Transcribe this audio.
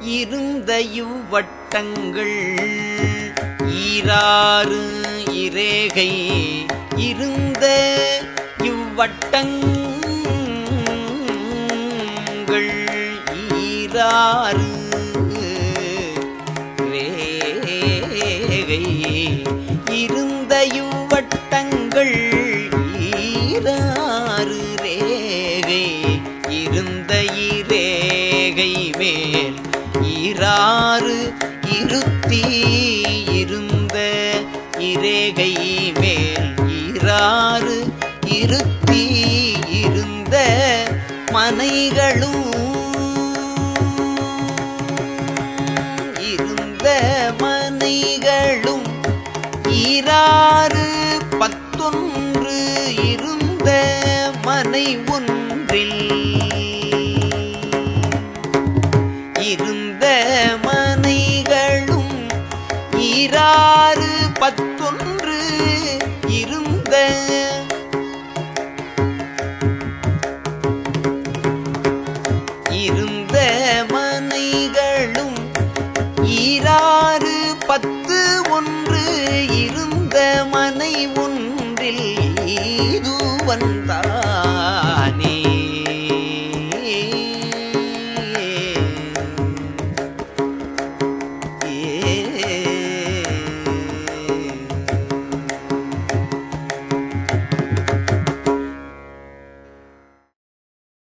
இருந்த இவ்வட்டங்கள். ஈராறு இரேகை இருந்த இவ்வட்டங்கள். ஈராறு ரேகை இருந்த இவ்வட்டங்கள். ஈராறு ரேகை இருந்த இரேகை மேல். ஈராறு இருத்தி இருந்த இரேகை மேல் ஈராறு இருத்தி இருந்த மனைகளும் இருந்த மனைகளும் ஈராறு பத்தொன்று இருந்த மனை ஒன்றில் மனைகளும் இராறு பத்தொன்று இருந்த இருந்த மனைகளும் இராறு பத்து ஒன்று இருந்த மனை ஒன்றில் இது வந்தானே.